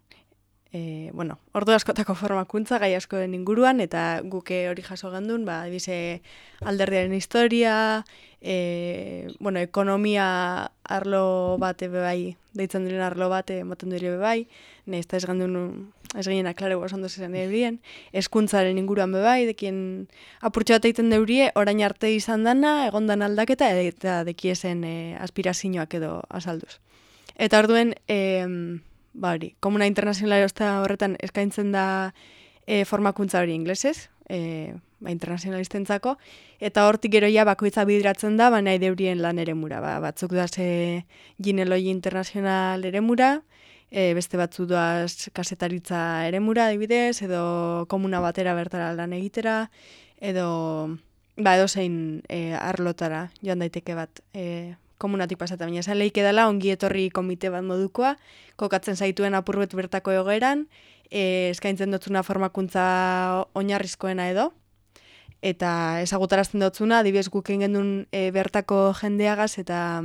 e, bueno, ordu askotako formakuntza gai askoen inguruan, eta guke hori jaso gendun, ba, dibize alderdiaren historia, e, bueno, ekonomia arlo bate bebai, deitzen diren arlo bate, ematen dire bebai, ne, ez gendun, ez gehiena, klaro, ondo zesan bien, eskuntzaren inguruan bebai, dekien apurtxo bat egiten deurie, orain arte izan dana, egondan aldaketa, eta dekiezen e, aspirazioak edo azalduz. Eta orduen, em, ba hori, komuna internazionala erosta horretan eskaintzen da e, formakuntza hori inglesez, e, ba, internazionalistentzako, eta hortik gero ja bakoitza bidiratzen da, ba nahi deurien lan eremura, ba, batzuk da ze gineloi internazional eremura, e, beste batzu doaz kasetaritza eremura adibidez, edo komuna batera bertara lan egitera, edo ba, edo zein e, arlotara joan daiteke bat e, komunatik pasata, baina esan lehik edala ongi etorri komite bat modukoa, kokatzen zaituen apurbet bertako egoeran, e, eskaintzen dotzuna formakuntza oinarrizkoena edo, eta ezagutarazten dotzuna, adibidez guk egin gendun e, bertako jendeagaz eta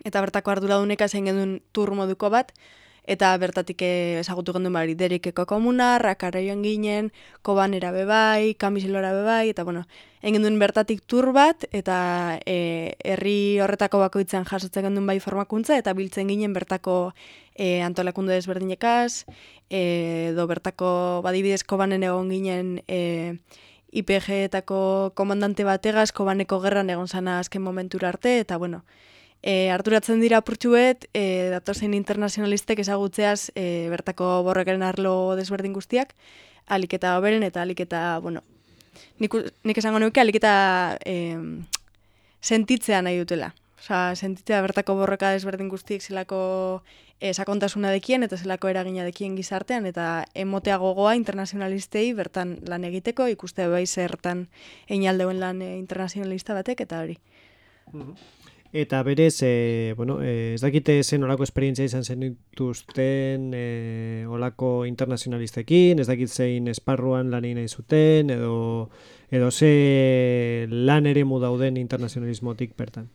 eta bertako arduraduneka zein gendun tur moduko bat, eta bertatik ezagutu gendun bari derikeko komuna, rakara joan ginen, kobanera bebai, kamisilora bebai, eta bueno, egin duen bertatik tur bat, eta e, herri horretako bakoitzen jasotzen gendun bai formakuntza, eta biltzen ginen bertako e, antolakunde desberdinekaz, e, edo bertako badibidez kobanen egon ginen e, IPG-etako komandante bategaz, kobaneko gerran egon zana azken momentura arte, eta bueno, E, harturatzen dira apurtxuet, e, datozen internazionalistek ezagutzeaz e, bertako borrekaren arlo desberdin guztiak, alik eta oberen eta alik eta, bueno, nik, nik esango nuke alik eta e, sentitzea nahi dutela. Osa, sentitzea bertako borroka desberdin guztiek zelako e, sakontasuna dekien eta zelako eragina dekien gizartean eta emotea gogoa internazionalistei bertan lan egiteko, ikuste bai zertan einaldeuen lan e, internazionalista batek eta hori. Eta berez, e, bueno, e, ez dakite zen olako esperientzia izan zen dituzten e, olako internazionalistekin, ez dakit zein esparruan lan egin zuten, edo, edo ze lan ere dauden internazionalismotik bertan.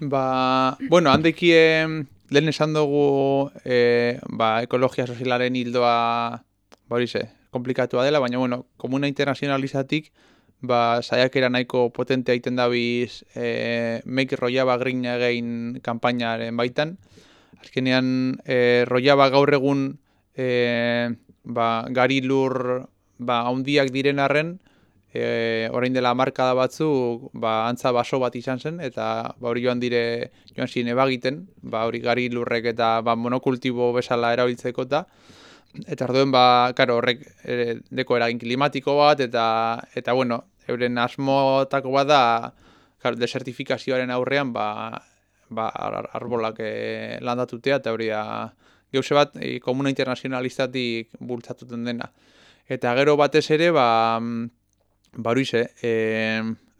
Ba, bueno, handekie lehen esan dugu e, ba, ekologia sozialaren hildoa ba hori ze, komplikatua dela, baina bueno, komuna internazionalizatik ba, saiakera nahiko potentea egiten dabiz e, Make Royaba Green Again kanpainaren baitan. Azkenean, e, Royaba gaur egun e, ba, gari lur ba, haundiak diren arren, e, orain dela markada batzu ba, antza baso bat izan zen, eta ba, hori joan dire joan ziren ebagiten, ba, hori gari lurrek eta ba, monokultibo bezala erabiltzeko eta eta orduen ba, karo, horrek e, deko eragin klimatiko bat, eta, eta bueno, euren asmotako bat da, karo, desertifikazioaren aurrean, ba, ba, ar- arbolak e, landatutea, eta hori da, geuse bat, e, komuna internazionalistatik bultzatuten dena. Eta gero batez ere, ba, ba horixe, e,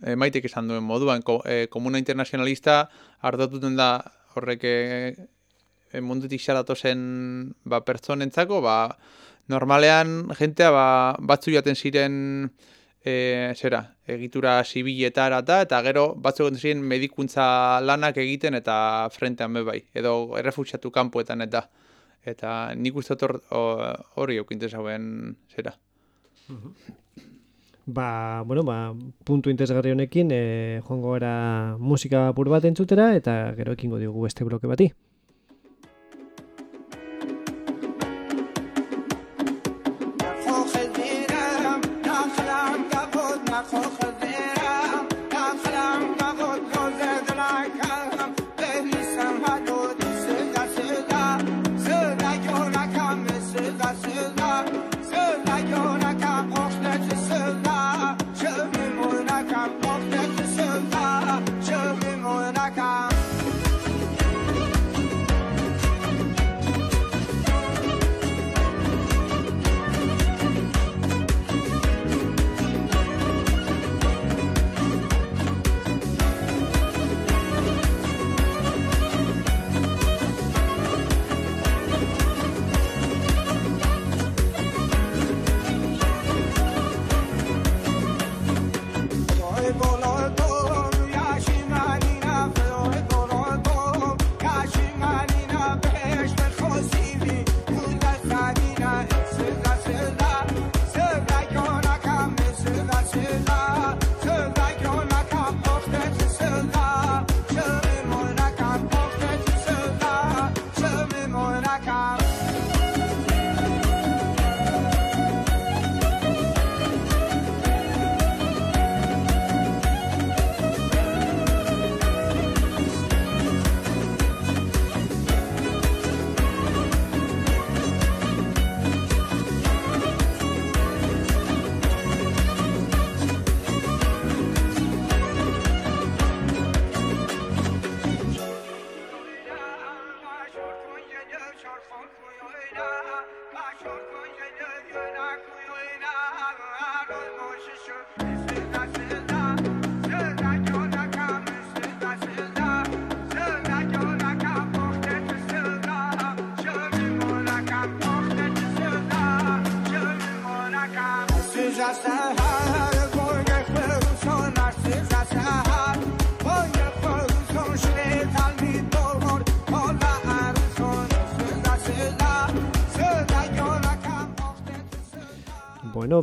e, maitek esan duen moduan, ko, e, komuna internazionalista ardotuten da horrek e, mundutik xaratu ba, pertsonentzako, ba, normalean jentea ba, batzu jaten ziren e, zera, egitura zibiletara eta, eta gero batzuk ziren medikuntza lanak egiten eta frentean be bai, edo errefuxiatu kanpoetan eta eta nik uste hori eukintzen zauen zera. Ba, bueno, ba, puntu interesgarri honekin, e, joango gara musika bat entzutera, eta gero ekingo diogu beste bloke bati.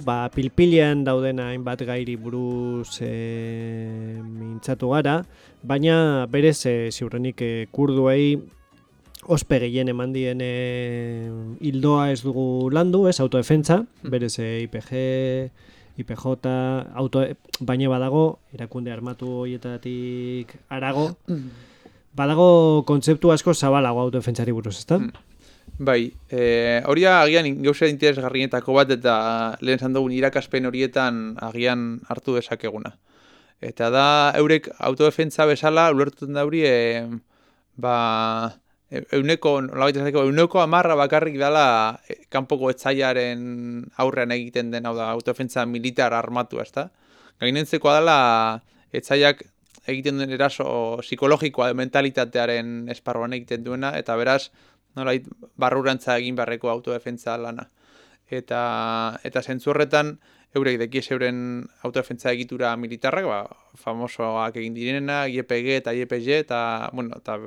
Ba, pilpilean dauden hainbat gairi buruz e, mintzatu gara, baina berez e, ziurrenik e, kurduei ospe gehien eman dien e, hildoa ez dugu landu, ez autodefentsa, berez e, IPG, IPJ, auto, baina badago, erakunde armatu horietatik arago, badago kontzeptu asko zabalago autodefentsari buruz, ezta? Bai, e, hori da agian gauza interesgarrietako bat eta lehen zan irakaspen horietan agian hartu dezakeguna. Eta da, eurek autodefentsa bezala, ulertuten da hori, ba, e- euneko, nolabait esateko, euneko amarra bakarrik dela e, kanpoko etzaiaren aurrean egiten den, hau da, autodefentsa militar armatu, ezta? Gainentzekoa dela, etzaiak egiten duen eraso psikologikoa, mentalitatearen esparruan egiten duena, eta beraz, nolait barrurantza egin beharreko autodefentsa lana. Eta, eta zentzu eurek dekies euren autodefentsa egitura militarrak, ba, famosoak egin direna, IPG eta IPG, eta, bueno, eta,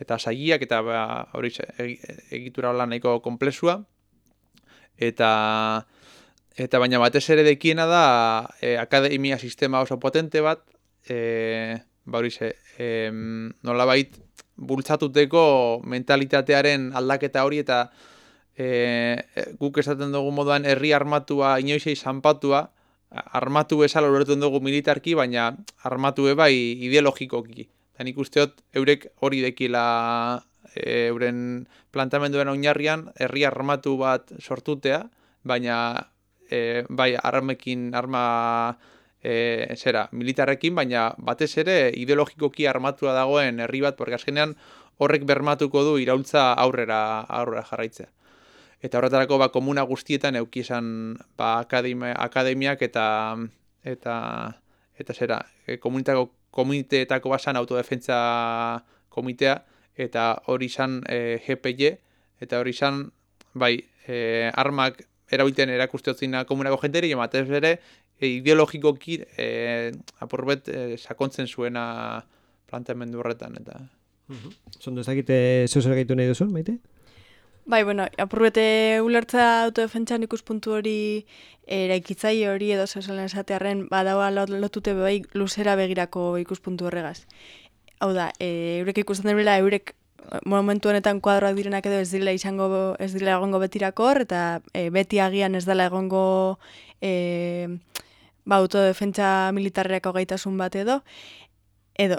eta saiak, eta ba, hori egi- egitura lan nahiko komplexua. Eta, eta baina batez ere dekiena da, e, akademia sistema oso potente bat, e, ba hori ze, em, nolabait bultzatuteko mentalitatearen aldaketa hori eta e, guk esaten dugu moduan herri armatua inoizei zanpatua, armatu bezala ulertzen dugu militarki, baina armatu bai ideologikoki. Eta nik usteot eurek hori dekila e, euren plantamenduen oinarrian herri armatu bat sortutea, baina e, bai armekin, arma e, zera, militarrekin, baina batez ere ideologikoki armatua dagoen herri bat, porque azkenean horrek bermatuko du iraultza aurrera aurrera jarraitzea. Eta horretarako ba, komuna guztietan euki esan ba, akademia, akademiak eta eta eta zera, e, komunitako komiteetako basan autodefentsa komitea eta hori izan e, GPY eta hori izan bai e, armak erabilten erakusteotzina komunako jenteri, eta batez ere ideologikoki e, apurbet e, sakontzen zuena planteamendu horretan eta Zondo ez dakite zeu zer gaitu nahi duzun, maite? Bai, bueno, apurbete ulertza autodefentsan ikuspuntu hori eraikitzai hori edo zesan esatearren badaua lot- lotute bai luzera begirako ikuspuntu horregaz. Hau da, e, eurek ikusten dira eurek eh, momentu honetan kuadroak direnak edo ez dira izango ez dira egongo betirako hor eta e, beti agian ez dela egongo e, ba, autodefentsa militarreko gaitasun bat edo edo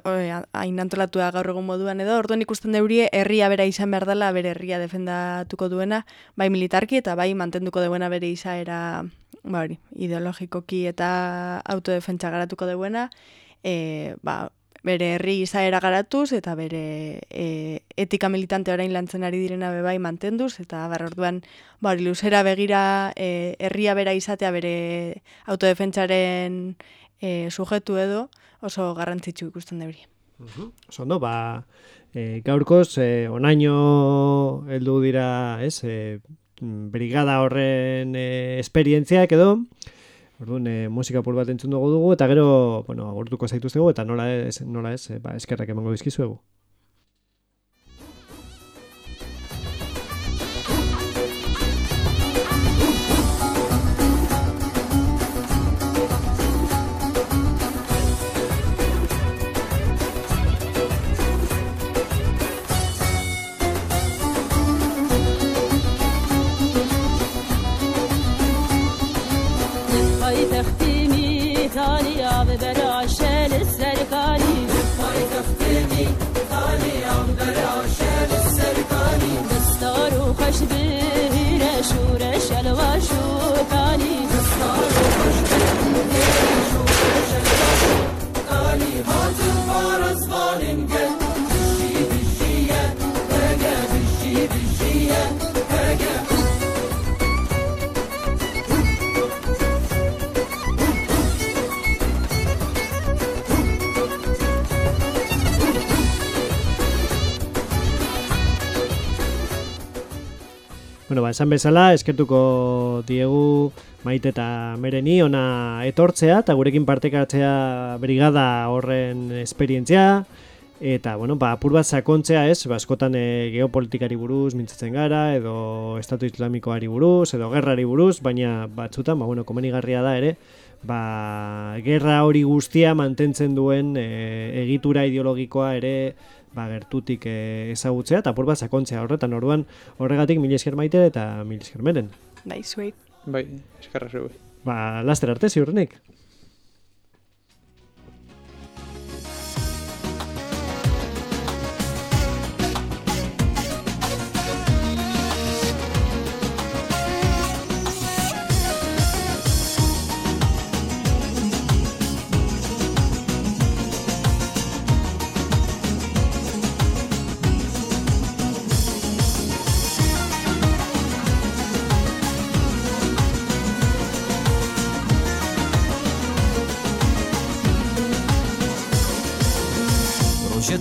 hain antolatua gaur egun moduan edo, orduan ikusten deurie herria bera izan behar dela bere herria defendatuko duena, bai militarki eta bai mantenduko duena bere izaera ba hori, ideologikoki eta autodefentsa garatuko duena, e, ba, bere herri izaera garatuz eta bere e, etika militante orain lantzen ari direna be bai mantenduz eta bar orduan ba hori luzera begira e, herria bera izatea bere autodefentsaren e, sujetu edo oso garrantzitsu ikusten deuri. Zondo, ba, e, gaurkoz, e, onaino heldu dira, ez, e, brigada horren e, esperientziak edo, Orduan, e, musika pur bat entzun dugu dugu, eta gero, bueno, agortuko zaituztegu, eta nola ez, nola ez, e, ba, eskerrak emango dizkizuegu. بلاش للسرقاني بطمري كفتني خالي عم بلاش للسرقاني دستار Bueno, ba, esan bezala, eskertuko diegu maite eta mereni ona etortzea, eta gurekin partekatzea brigada horren esperientzia, eta, bueno, ba, apur bat sakontzea, ez, ba, askotan e, geopolitikari buruz mintzatzen gara, edo estatu islamikoari buruz, edo gerrari buruz, baina batzutan, ba, bueno, komenigarria da ere, ba, gerra hori guztia mantentzen duen e, egitura ideologikoa ere ba, gertutik e, ezagutzea eta apur bat sakontzea horretan orduan horregatik mil esker maite eta mil esker meren. Bai, zuei. Bai, eskarra zeu. Ba, laster arte ziurrenik.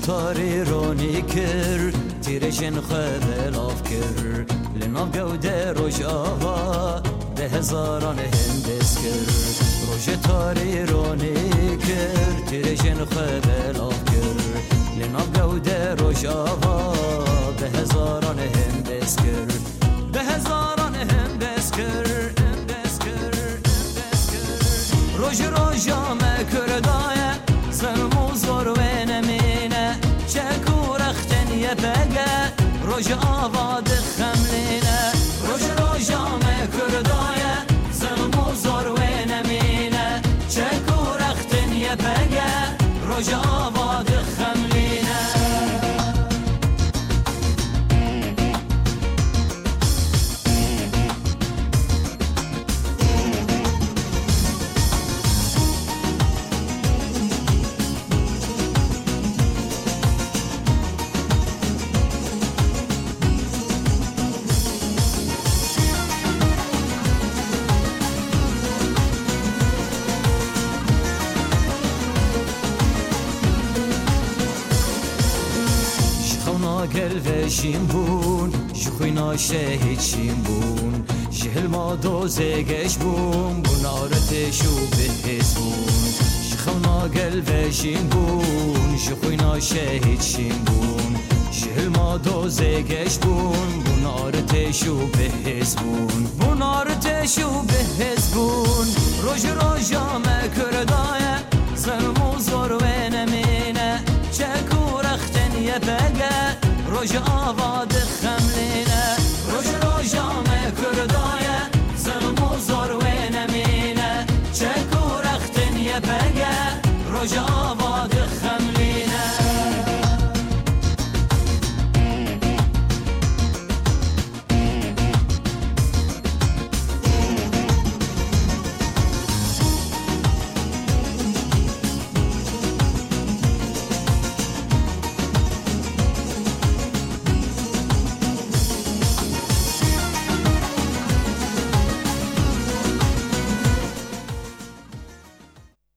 تاری رونی کر تیرشن خبل آف کر لناف گوده روش آوا ده هزاران هندس کر روش تاری رونی کر تیرشن خبل آف کر لناف گوده روش آوا به هزاران هندس کر به هزاران هندس کر هندس کر هندس کر روش روشا مکردایه سلمو روژ آباد خملینه روژ روژام کردایه زلم و زور و نمینه چه کورختن یه پگه روژ